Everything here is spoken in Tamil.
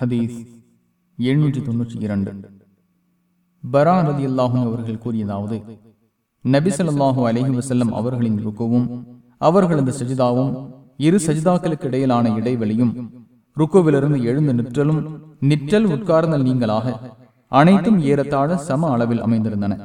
ஹதீஸ் எழுநூற்றி தொன்னூற்றி இரண்டு. பரா ரதி அல்லாஹும் அவர்கள் கூறியதாவது நபி அலஹி வசல்லம் அவர்களின் ருக்குவும் அவர்களது சஜிதாவும் இரு சஜிதாக்களுக்கு இடையிலான இடைவெளியும் ருக்குவிலிருந்து எழுந்து நிற்றலும் நிற்றல் உட்கார்ந்தல் நீங்களாக அனைத்தும் ஏறத்தாழ சம அளவில் அமைந்திருந்தன.